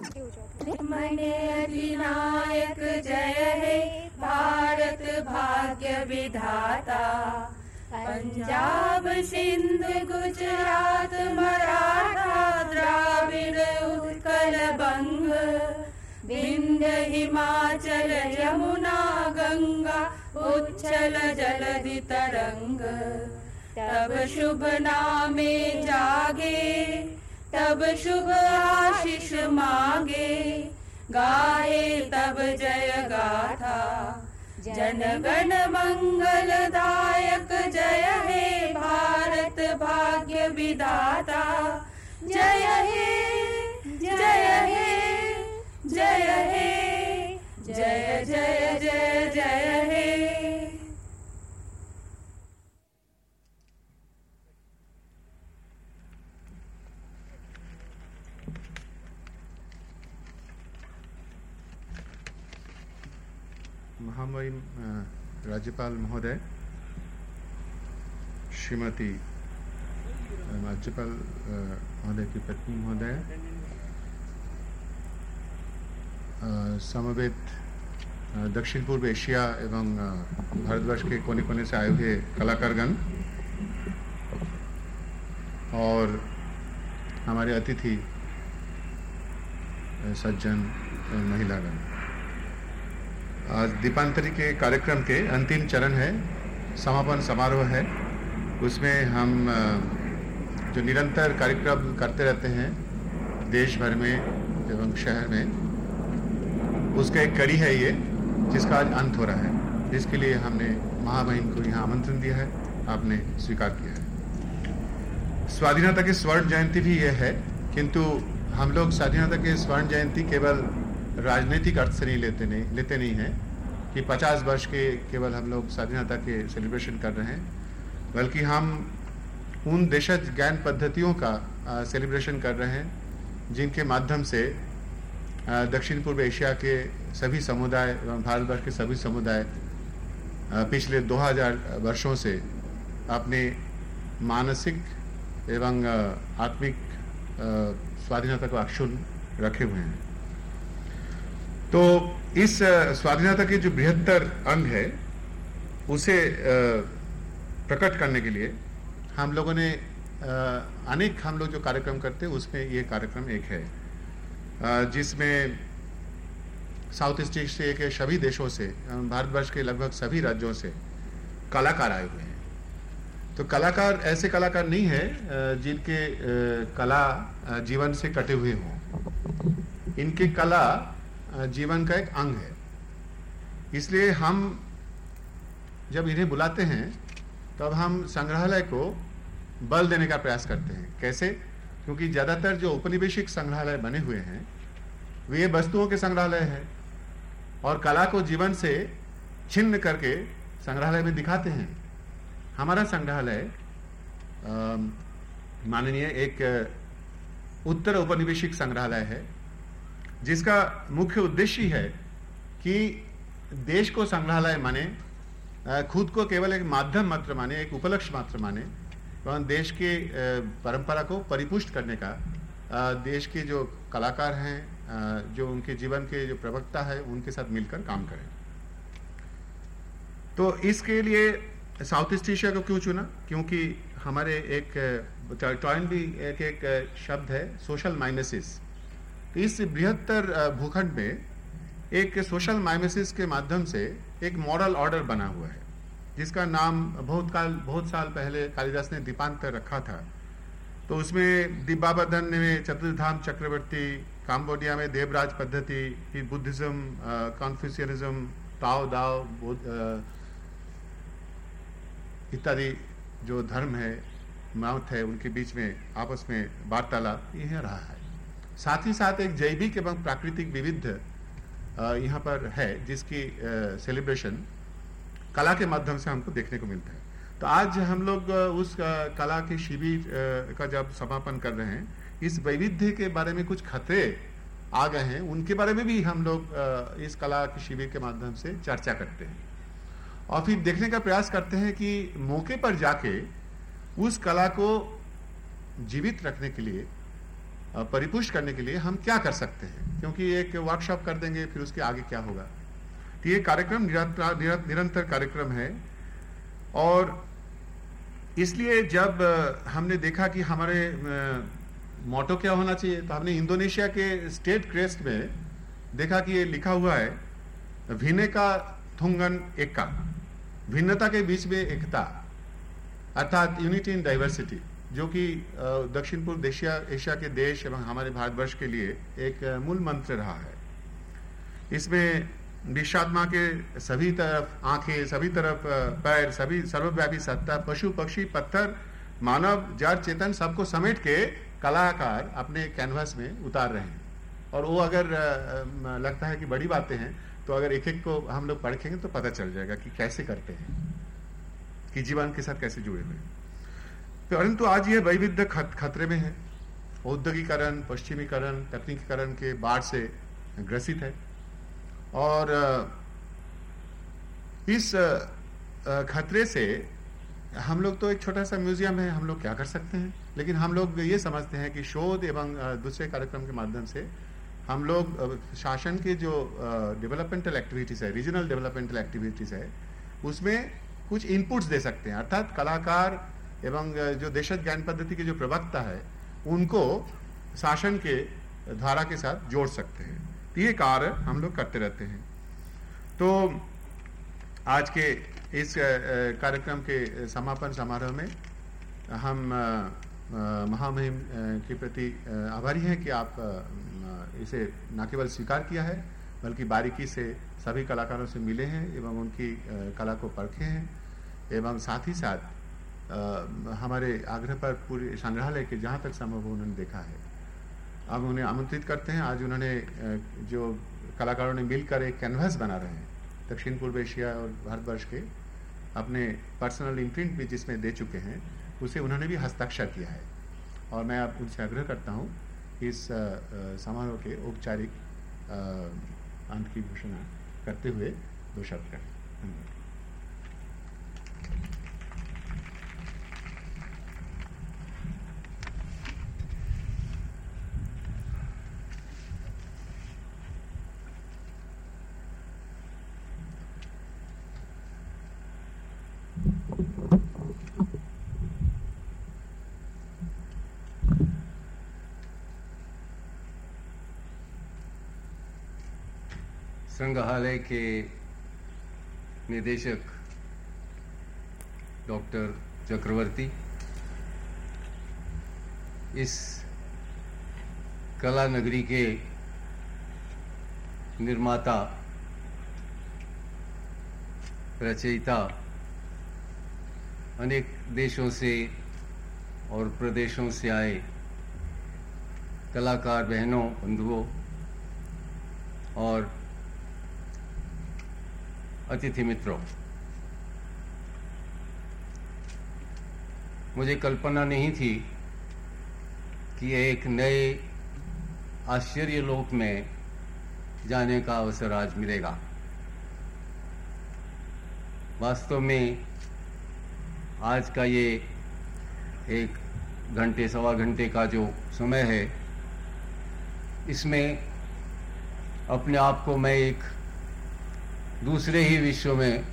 मने अधिनायक जय हे भारत भाग्य विधाता। पंजाब सिंध गुजरात मराठा द्राविड उत्कल बंग। विंध्य हिमाचल यमुना गंगा उच्छल जलधि तरंग तब शुभ नामे जागे। तब शुभ आशीष मांगे गाए तब जय गाथा जन गण मंगलदायक जय हे भारत भाग्य विदाता जय हे जय हे जय हे जय जय जय जय हे महामहिम राज्यपाल महोदय, श्रीमती राज्यपाल महोदय की पत्नी महोदय समवेत दक्षिण पूर्व एशिया एवं भारतवर्ष के कोने कोने से आए हुए कलाकारगण और हमारे अतिथि सज्जन महिलागण। दीपांतरी के कार्यक्रम के अंतिम चरण है, समापन समारोह है। उसमें हम जो निरंतर कार्यक्रम करते रहते हैं देश भर में एवं शहर में, उसका एक कड़ी है ये, जिसका आज अंत हो रहा है। जिसके लिए हमने महामहिम को यहाँ आमंत्रण दिया है, आपने स्वीकार किया है। स्वाधीनता की स्वर्ण जयंती भी यह है, किंतु हम लोग स्वाधीनता के स्वर्ण जयंती केवल राजनीतिक अर्थ से नहीं लेते नहीं लेते नहीं हैं कि 50 वर्ष के केवल हम लोग स्वाधीनता के सेलिब्रेशन कर रहे हैं, बल्कि हम उन देशज ज्ञान पद्धतियों का सेलिब्रेशन कर रहे हैं, जिनके माध्यम से दक्षिण पूर्व एशिया के सभी समुदाय एवं भारतवर्ष के सभी समुदाय पिछले 2000 वर्षों से अपने मानसिक एवं आत्मिक स्वाधीनता को अक्षुण रखे हुए हैं। तो इस स्वाधीनता के जो बृहत्तर अंग है, उसे प्रकट करने के लिए हम लोगों ने अनेक हम लोग जो कार्यक्रम करते हैं, उसमें ये कार्यक्रम एक है। जिसमें साउथ ईस्ट एशिया के सभी देशों से भारतवर्ष के लगभग सभी राज्यों से कलाकार आए हुए हैं। तो कलाकार, ऐसे कलाकार नहीं है जिनके कला जीवन से कटे हुए हों। इनकी कला जीवन का एक अंग है। इसलिए हम जब इन्हें बुलाते हैं, तब हम संग्रहालय को बल देने का प्रयास करते हैं। कैसे? क्योंकि ज़्यादातर जो औपनिवेशिक संग्रहालय बने हुए हैं, वे वस्तुओं के संग्रहालय है और कला को जीवन से छिन्न करके संग्रहालय में दिखाते हैं। हमारा संग्रहालय माननीय एक उत्तर औपनिवेशिक संग्रहालय है। जिसका मुख्य उद्देश्य है कि देश को संग्रहालय माने खुद को केवल एक माध्यम मात्र माने, एक उपलक्ष्य मात्र माने एवं देश के परंपरा को परिपुष्ट करने का देश के जो कलाकार हैं जो उनके जीवन के जो प्रवक्ता है, उनके साथ मिलकर काम करें। तो इसके लिए साउथ ईस्ट एशिया को क्यों चुना? क्योंकि हमारे एक टॉइन भी एक एक शब्द है, सोशल माइनसिस। इस बृहत्तर भूखंड में एक सोशल माइमेसिस के माध्यम से एक मॉरल ऑर्डर बना हुआ है, जिसका नाम बहुत काल, बहुत साल पहले कालिदास ने दीपांतर रखा था। तो उसमें दिब्बाबदन में चतुर्धाम चक्रवर्ती, काम्बोडिया में देवराज पद्धति, फिर बुद्धिज्म कॉन्फ्यूसियनिज्म, ताओ दाओ इत्यादि जो धर्म है, मत है, उनके बीच में, आपस में वार्तालाप, यह रहा है। साथ ही साथ एक जैविक एवं प्राकृतिक विविध यहाँ पर है, जिसकी सेलिब्रेशन कला के माध्यम से हमको देखने को मिलता है। तो आज हम लोग उस कला के शिविर का जब समापन कर रहे हैं, इस वैविध्य के बारे में कुछ खतरे आ गए हैं, उनके बारे में भी हम लोग इस कला के शिविर के माध्यम से चर्चा करते हैं। और फिर देखने का प्रयास करते हैं कि मौके पर जाके उस कला को जीवित रखने के लिए परिपुष्ट करने के लिए हम क्या कर सकते हैं? क्योंकि एक वर्कशॉप कर देंगे, फिर उसके आगे क्या होगा? तो ये कार्यक्रम निरंतर निरंतर कार्यक्रम है। और इसलिए जब हमने देखा कि हमारे मोटो क्या होना चाहिए तो हमने इंडोनेशिया के स्टेट क्रेस्ट में देखा कि ये लिखा हुआ है, भिन्न का थुंगन एक का भिन्नता के बीच में एकता, अर्थात यूनिटी इन डाइवर्सिटी जो कि दक्षिण पूर्व एशिया एशिया के देश एवं हमारे भारतवर्ष के लिए एक मूल मंत्र रहा है। इसमें विश्वात्मा के सभी तरफ़, आँखें, सभी तरफ़ पैर, सभी, सर्वव्यापी सत्ता, पशु, पक्षी, पत्थर, मानव जड़ चेतन सबको समेट के कलाकार अपने कैनवास में उतार रहे हैं। और वो अगर लगता है कि बड़ी बातें हैं तो अगर एक एक को हम लोग पढ़ेंगे तो पता चल जाएगा कि कैसे करते हैं, कि जीवन के साथ कैसे जुड़े हुए परंतु आज ये वैविध्य खत, खतरे में है। औद्योगिकरण पश्चिमीकरण तकनीकीकरण के बाढ़ से ग्रसित है। और इस खतरे से हम लोग तो एक छोटा सा म्यूज़ियम है हम लोग क्या कर सकते हैं? लेकिन हम लोग ये समझते हैं कि शोध एवं दूसरे कार्यक्रम के माध्यम से हम लोग शासन के जो डेवलपमेंटल एक्टिविटीज़ है रीजनल डेवलपमेंटल एक्टिविटीज़ है उसमें कुछ इनपुट्स दे सकते हैं। अर्थात कलाकार एवं जो देशज ज्ञान पद्धति के जो प्रवक्ता है, उनको शासन के धारा के साथ जोड़ सकते हैं। तो ये कार्य हम लोग करते रहते हैं। तो आज के इस कार्यक्रम के समापन समारोह में हम महामहिम के प्रति आभारी हैं कि आप इसे न केवल स्वीकार किया है, बल्कि बारीकी से सभी कलाकारों से मिले हैं एवं उनकी कला को परखे हैं। एवं साथ ही साथ हमारे आग्रह पर पूरे संग्रहालय के जहाँ तक संभव हो उन्होंने देखा है। अब उन्हें आमंत्रित करते हैं। आज उन्होंने जो कलाकारों ने मिलकर एक कैनवास बना रहे हैं, दक्षिण पूर्व एशिया और भारतवर्ष के अपने पर्सनल इम्प्रिंट भी जिसमें दे चुके हैं, उसे उन्होंने भी हस्ताक्षर किया है। और मैं आप उनसे आग्रह करता हूँ इस समारोह के औपचारिक अंत की घोषणा करते हुए दो शब्द करें संग्रहालय के निदेशक डॉक्टर चक्रवर्ती, इस कला नगरी के निर्माता रचयिता, अनेक देशों से और प्रदेशों से आए कलाकार, बहनों, बंधुओं और अतिथि मित्रों, मुझे कल्पना नहीं थी कि एक नए आश्चर्य लोक में जाने का अवसर आज मिलेगा। वास्तव में आज का ये एक घंटे, सवा घंटे का जो समय है, इसमें अपने आप को मैं एक दूसरे ही विश्व में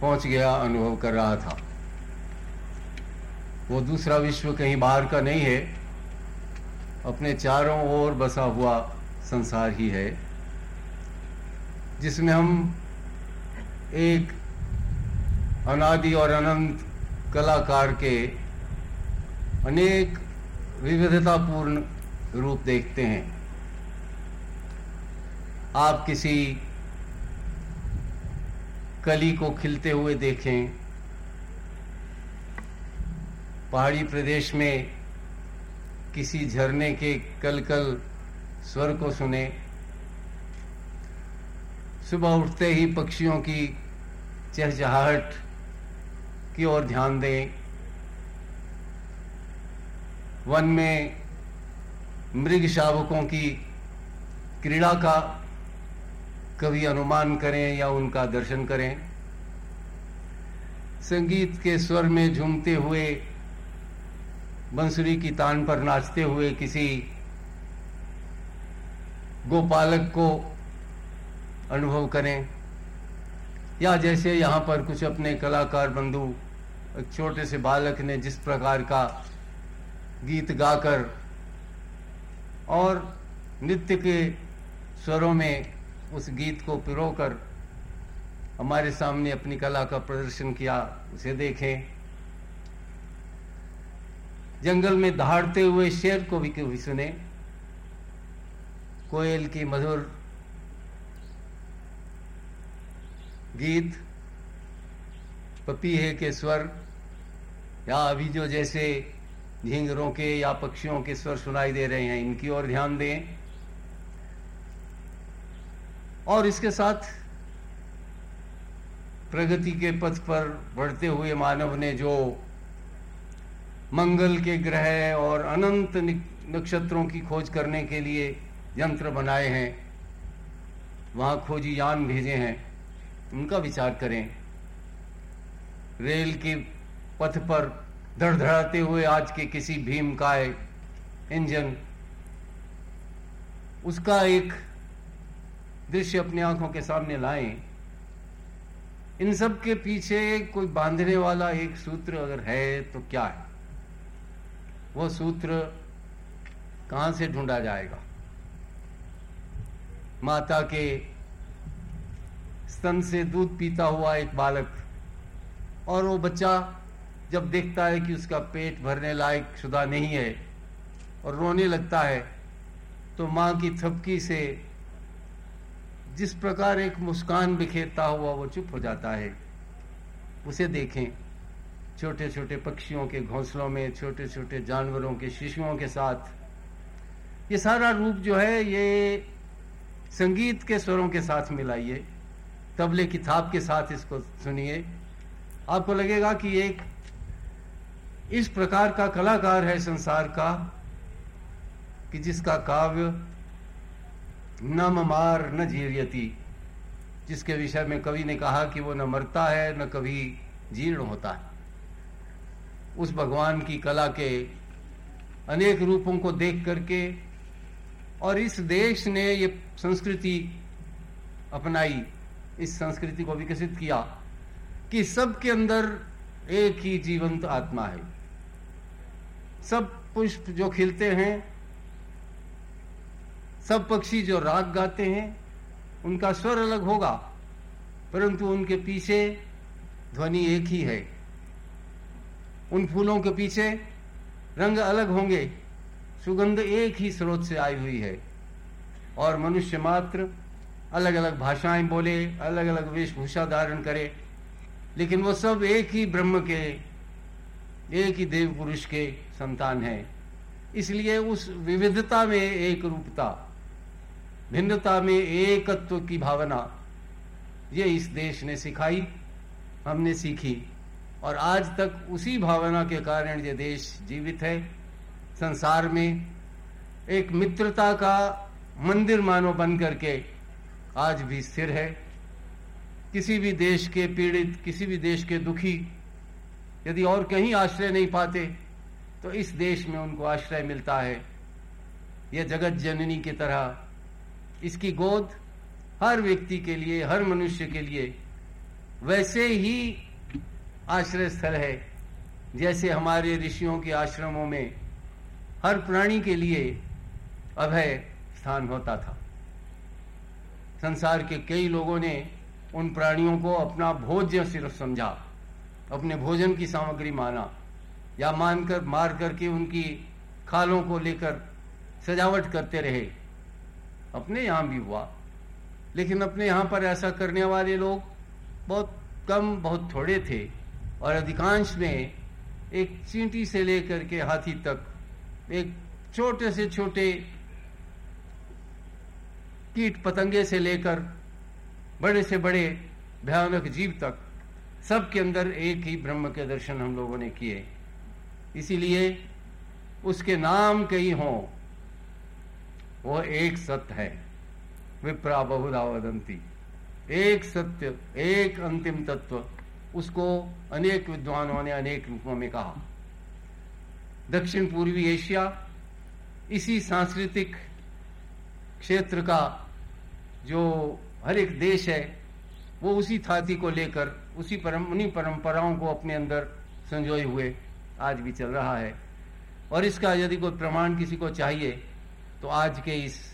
पहुँच गया, अनुभव कर रहा था। वो दूसरा विश्व कहीं बाहर का नहीं है। अपने चारों ओर बसा हुआ संसार ही है, जिसमें हम एक अनादि और अनंत कलाकार के अनेक विविधतापूर्ण रूप देखते हैं। आप किसी कली को खिलते हुए देखें। पहाड़ी प्रदेश में किसी झरने के कल कल स्वर को सुने। सुबह उठते ही पक्षियों की चहचहाहट की ओर ध्यान दें। वन में मृग शावकों की क्रीड़ा का कभी अनुमान करें या उनका दर्शन करें। संगीत के स्वर में झूमते हुए, बंसुरी की तान पर नाचते हुए किसी गोपालक को अनुभव करें। या जैसे यहाँ पर कुछ अपने कलाकार बंधु, एक छोटे से बालक ने जिस प्रकार का गीत गाकर और नृत्य के स्वरों में उस गीत को पिरो कर हमारे सामने अपनी कला का प्रदर्शन किया, उसे देखें। जंगल में दहाड़ते हुए शेर को भी कभी सुने। कोयल की मधुर गीत, पपीहे के स्वर, या अभी जो जैसे झिंगरों के या पक्षियों के स्वर सुनाई दे रहे हैं, इनकी ओर ध्यान दें। और इसके साथ प्रगति के पथ पर बढ़ते हुए मानव ने जो मंगल के ग्रह और अनंत नक्षत्रों की खोज करने के लिए यंत्र बनाए हैं, वहाँ खोजी यान भेजे हैं, उनका विचार करें। रेल के पथ पर धड़धड़ाते हुए आज के किसी भीम काय इंजन, उसका एक दृश्य अपनी आँखों के सामने लाए। इन सब के पीछे कोई बांधने वाला एक सूत्र अगर है तो क्या है? वो सूत्र कहाँ से ढूंढा जाएगा? माता के स्तन से दूध पीता हुआ एक बालक और वो बच्चा जब देखता है कि उसका पेट भरने लायक शुदा नहीं है और रोने लगता है तो माँ की थपकी से जिस प्रकार एक मुस्कान बिखेरता हुआ वो चुप हो जाता है। उसे देखें छोटे छोटे पक्षियों के घोंसलों में छोटे छोटे जानवरों के शिशुओं के साथ। ये सारा रूप जो है, ये संगीत के स्वरों के साथ मिलाइए। तबले की थाप के साथ इसको सुनिए। आपको लगेगा कि एक इस प्रकार का कलाकार है संसार का, कि जिसका काव्य न ममार न जीर्यति जिसके विषय में कवि ने कहा कि वो न मरता है, न कभी जीर्ण होता है। उस भगवान की कला के अनेक रूपों को देख करके और इस देश ने ये संस्कृति अपनाई, इस संस्कृति को विकसित किया कि सबके अंदर एक ही जीवंत आत्मा है। सब पुष्प जो खिलते हैं सब पक्षी जो राग गाते हैं, उनका स्वर अलग होगा, परंतु उनके पीछे ध्वनि एक ही है। उन फूलों के पीछे रंग अलग होंगे, सुगंध एक ही स्रोत से आई हुई है। और मनुष्य मात्र अलग अलग भाषाएँ बोले अलग अलग वेशभूषा धारण करे, लेकिन वो सब एक ही ब्रह्म के, एक ही देव पुरुष के संतान है। इसलिए उस विविधता में एक रूपता भिन्नता में एकत्व की भावना। ये इस देश ने सिखाई, हमने सीखी, और आज तक उसी भावना के कारण ये देश जीवित है। संसार में एक मित्रता का मंदिर मानो बन करके आज भी स्थिर है। किसी भी देश के पीड़ित, किसी भी देश के दुखी यदि और कहीं आश्रय नहीं पाते तो इस देश में उनको आश्रय मिलता है। यह जगत जननी की तरह इसकी गोद हर व्यक्ति के लिए, हर मनुष्य के लिए वैसे ही आश्रय स्थल है, जैसे हमारे ऋषियों के आश्रमों में हर प्राणी के लिए अभय स्थान होता था। संसार के कई लोगों ने उन प्राणियों को अपना भोज्य सिर्फ़ समझा, अपने भोजन की सामग्री माना, या मानकर मार करके उनकी खालों को लेकर सजावट करते रहे। अपने यहाँ भी हुआ। लेकिन अपने यहाँ पर ऐसा करने वाले लोग बहुत कम, बहुत थोड़े थे और अधिकांश में एक चींटी से लेकर के हाथी तक, एक छोटे से छोटे कीट पतंगे से लेकर बड़े से बड़े भयानक जीव तक, सबके अंदर एक ही ब्रह्म के दर्शन हम लोगों ने किए। इसीलिए उसके नाम कई हों वो एक सत्य है। विप्रा बहुधा वदंती एक सत्य, एक अंतिम तत्व, उसको अनेक विद्वानों ने अनेक रूपों में कहा। दक्षिण पूर्वी एशिया इसी सांस्कृतिक क्षेत्र का जो हर एक देश है, वो उसी थाती को लेकर, उसी परम, उन्हीं परंपराओं को अपने अंदर संजोए हुए आज भी चल रहा है। और इसका यदि कोई प्रमाण किसी को चाहिए तो आज के इस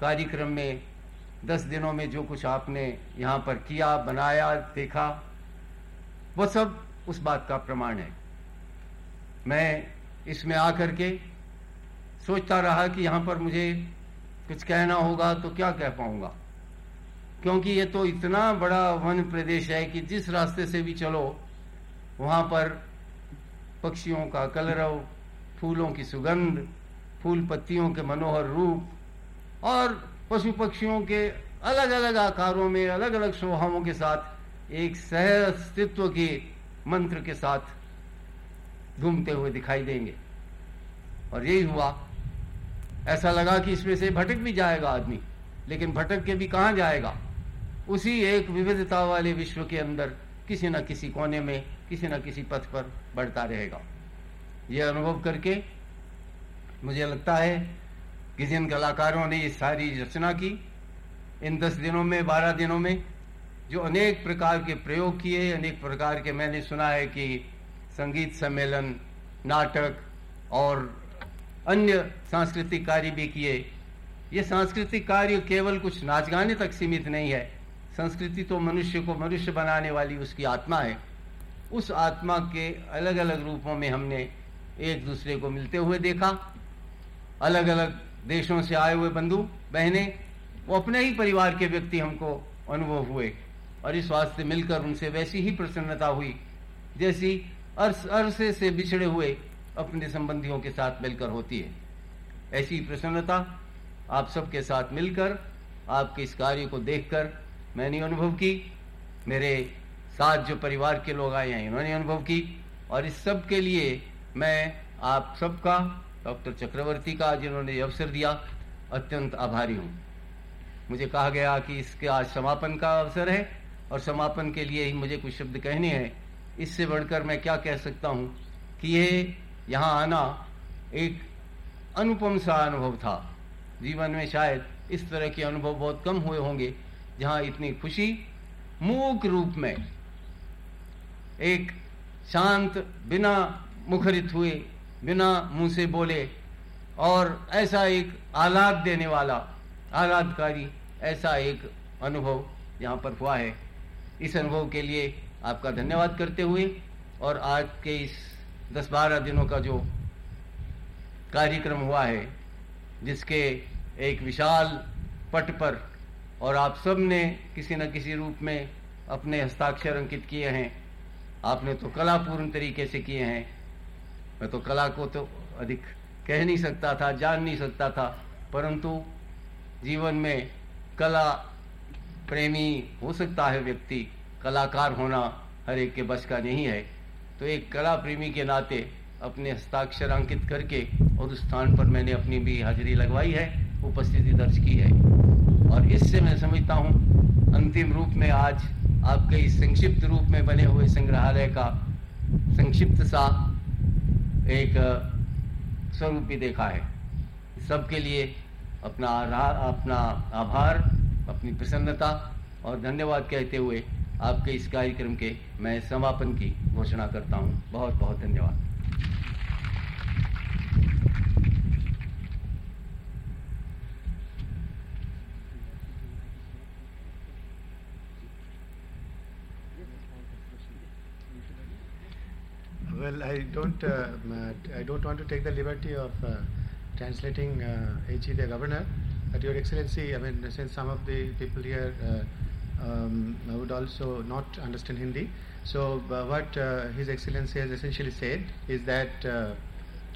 कार्यक्रम में, दस दिनों में जो कुछ आपने यहाँ पर किया, बनाया, देखा, वो सब उस बात का प्रमाण है। मैं इसमें आकर के सोचता रहा कि यहाँ पर मुझे कुछ कहना होगा तो क्या कह पाऊँगा? क्योंकि ये तो इतना बड़ा वन प्रदेश है कि जिस रास्ते से भी चलो, वहाँ पर पक्षियों का कलरव, फूलों की सुगंध फूल पत्तियों के मनोहर रूप और पशु पक्षियों के अलग अलग आकारों में अलग अलग स्वभावों के साथ, एक सह अस्तित्व के मंत्र के साथ घूमते हुए दिखाई देंगे। और यही हुआ। ऐसा लगा कि इसमें से भटक भी जाएगा आदमी, लेकिन भटक के भी कहा जाएगा? उसी एक विविधता वाले विश्व के अंदर किसी न किसी कोने में, किसी न किसी पथ पर बढ़ता रहेगा। यह अनुभव करके मुझे लगता है कि जिन कलाकारों ने ये सारी रचना की, इन दस दिनों में, बारह दिनों में, जो अनेक प्रकार के प्रयोग किए, अनेक प्रकार के मैंने सुना है कि संगीत सम्मेलन, नाटक और अन्य सांस्कृतिक कार्य भी किए। ये सांस्कृतिक कार्य केवल कुछ नाच गाने तक सीमित नहीं है। संस्कृति तो मनुष्य को मनुष्य बनाने वाली उसकी आत्मा है। उस आत्मा के अलग अलग रूपों में हमने एक दूसरे को मिलते हुए देखा। अलग अलग देशों से आए हुए बंधु, बहने, वो अपने ही परिवार के व्यक्ति हमको अनुभव हुए। और इस वास्ते मिलकर उनसे वैसी ही प्रसन्नता हुई, जैसी अरस, अरसे से बिछड़े हुए अपने संबंधियों के साथ मिलकर होती है। ऐसी प्रसन्नता आप सबके साथ मिलकर, आपके इस कार्य को देखकर मैंने अनुभव की। मेरे साथ जो परिवार के लोग आए हैं, इन्होंने अनुभव की। और इस सब के लिए मैं आप सबका डॉक्टर चक्रवर्ती का जिन्होंने अवसर दिया, अत्यंत आभारी हूँ। मुझे कहा गया कि इसके आज समापन का अवसर है और समापन के लिए ही मुझे कुछ शब्द कहने हैं। इससे बढ़कर मैं क्या कह सकता हूँ कि ये यहाँ आना एक अनुपम सा अनुभव था। जीवन में शायद इस तरह के अनुभव बहुत कम हुए होंगे, जहाँ इतनी खुशी मूक रूप में एक शांत बिना मुखरित हुए बिना मुँह से बोले और ऐसा एक आलाद देने वाला, आलादकारी ऐसा एक अनुभव यहाँ पर हुआ है। इस अनुभव के लिए आपका धन्यवाद करते हुए और आज के इस दस बारह दिनों का जो कार्यक्रम हुआ है, जिसके एक विशाल पट पर और आप सबने किसी न किसी रूप में अपने हस्ताक्षर अंकित किए हैं, आपने तो कलापूर्ण तरीके से किए हैं मैं तो कला को तो अधिक कह नहीं सकता था, जान नहीं सकता था, परंतु जीवन में कला प्रेमी हो सकता है व्यक्ति, कलाकार होना हर एक के बस का नहीं है। तो एक कला प्रेमी के नाते अपने हस्ताक्षर अंकित करके और उस स्थान पर मैंने अपनी भी हाजिरी लगवाई है, उपस्थिति दर्ज की है। और इससे मैं समझता हूँ, अंतिम रूप में आज आपके इस संक्षिप्त रूप में बने हुए संग्रहालय का संक्षिप्त सा एक स्वरूप भी देखा है। सबके लिए अपना अपना आभार, अपनी प्रसन्नता और धन्यवाद कहते हुए आपके इस कार्यक्रम के मैं समापन की घोषणा करता हूँ। बहुत बहुत धन्यवाद। Well, I don't, uh, I don't want to take the liberty of uh, translating uh, H.E. the Governor, but Your Excellency, I mean, since some of the people here uh, um, would also not understand Hindi, so uh, what uh, His Excellency has essentially said is that uh,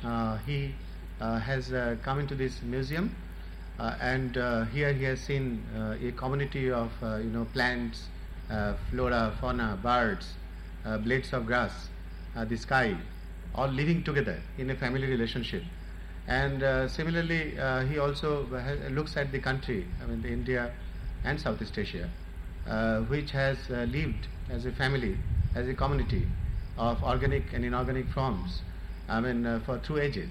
uh, he uh, has uh, come into this museum uh, and uh, here he has seen uh, a community of uh, you know plants, uh, flora, fauna, birds, uh, blades of grass, uh, the sky, all living together in a family relationship. And uh, similarly, uh, he also ha- looks at the country, I mean, India and Southeast Asia, uh, which has uh, lived as a family, as a community of organic and inorganic forms. I mean, uh, for through ages.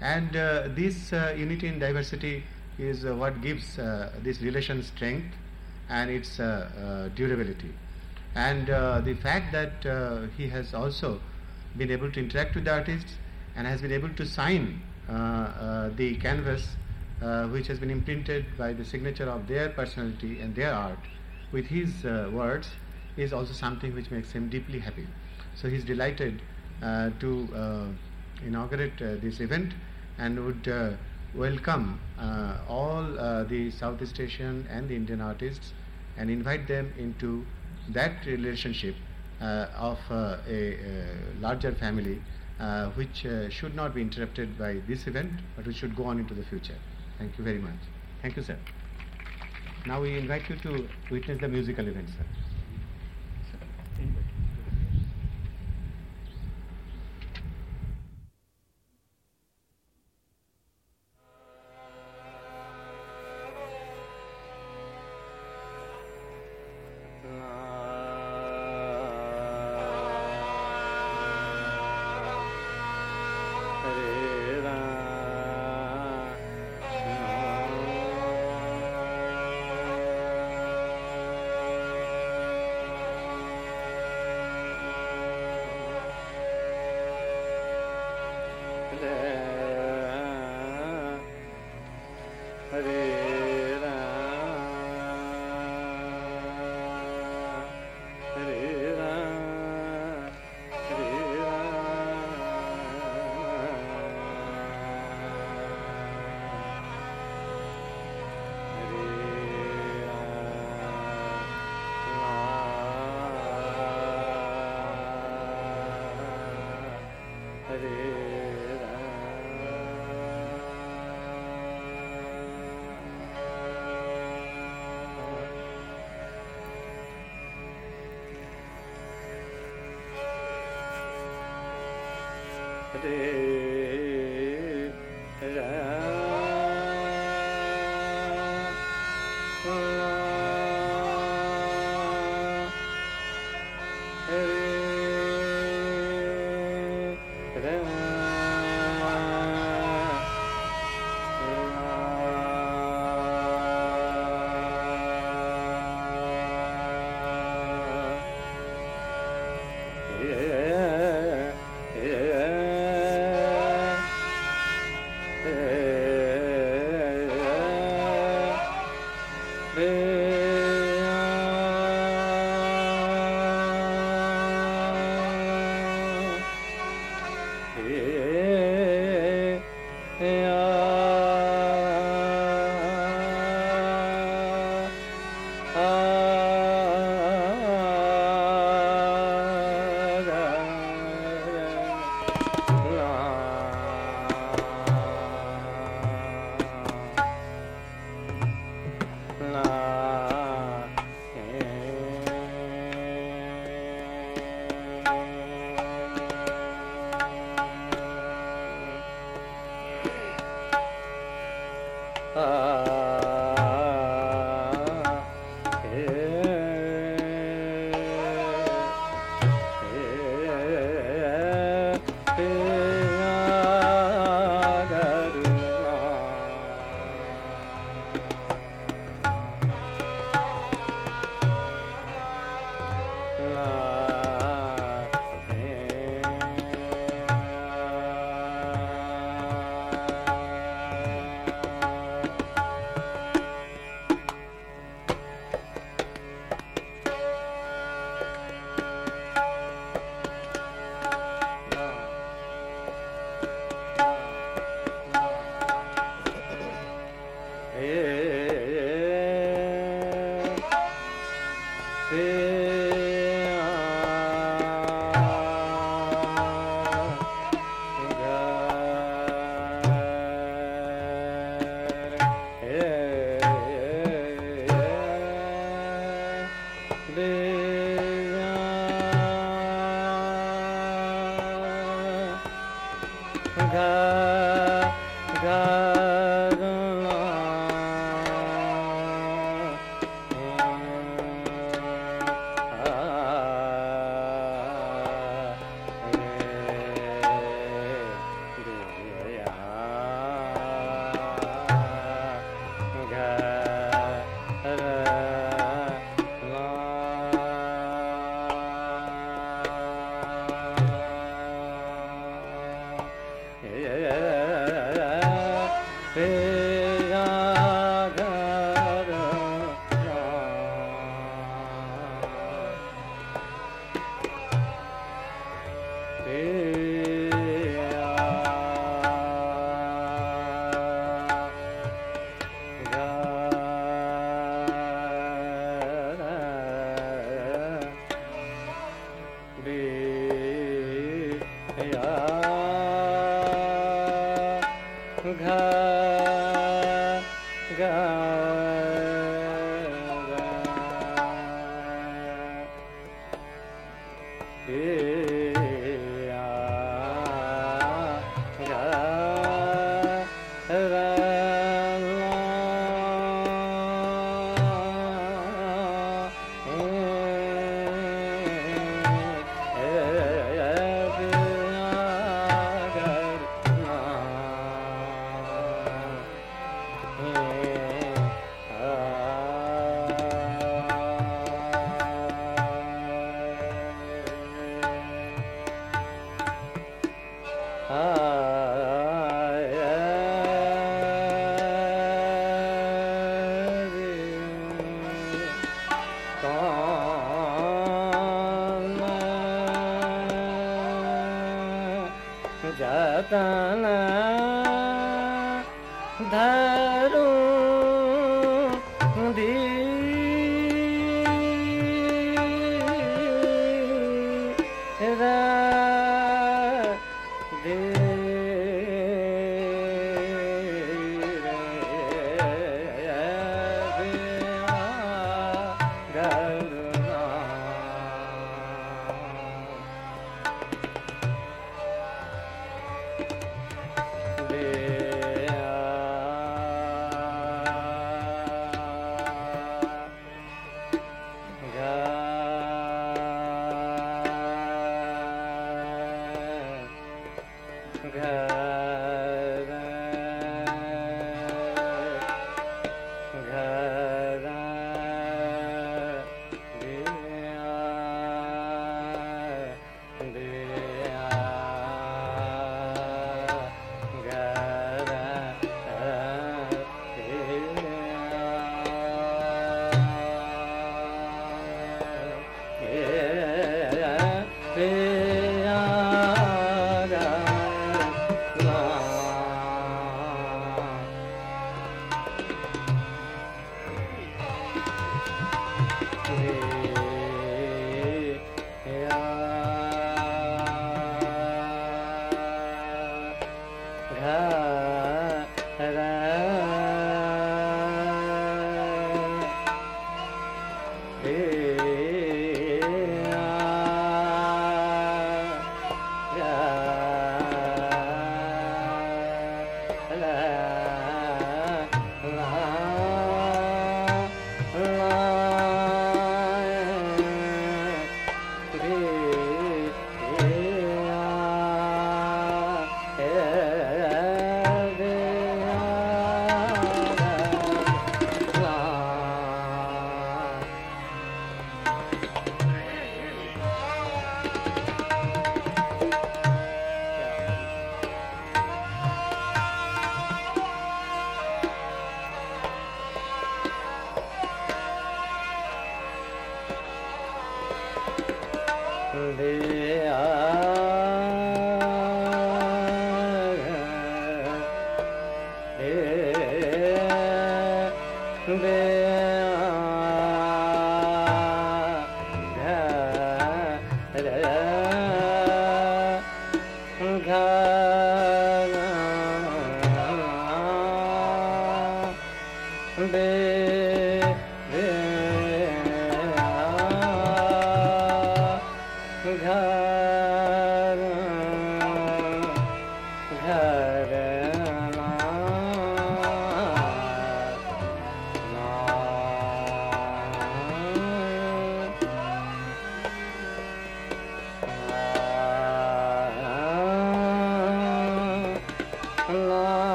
And this unity in diversity is what gives this relation strength and its durability. And uh, the fact that uh, he has also been able to interact with the artists and has been able to sign uh, uh, the canvas uh, which has been imprinted by the signature of their personality and their art with his words is also something which makes him deeply happy. So he's delighted to inaugurate this event and would welcome uh, all uh, the Southeast Asian and the Indian artists and invite them into that relationship uh, of uh, a, larger family uh, which should not be interrupted by this event but which should go on into the future. Thank you very much. Thank you, sir. Now we invite you to witness the musical event, sir. and and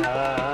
Yeah.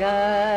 Saga.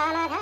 La la la.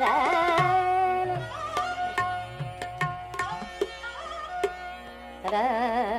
da da